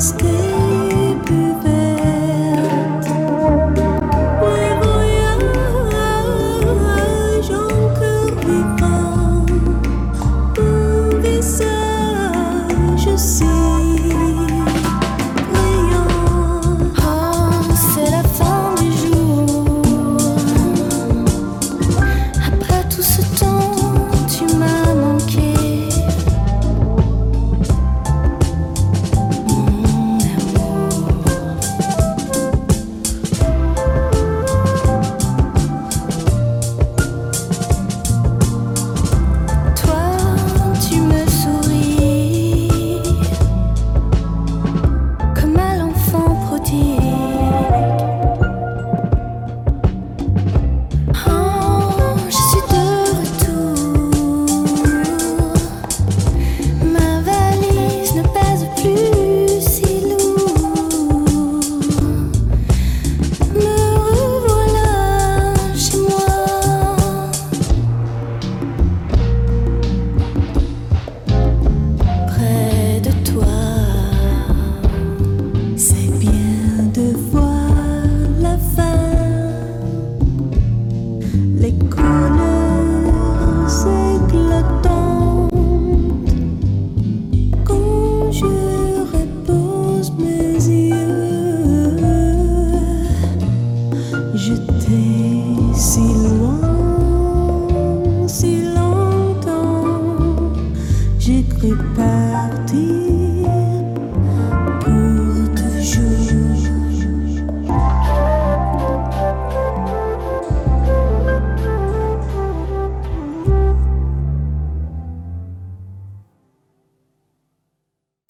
escape Taste.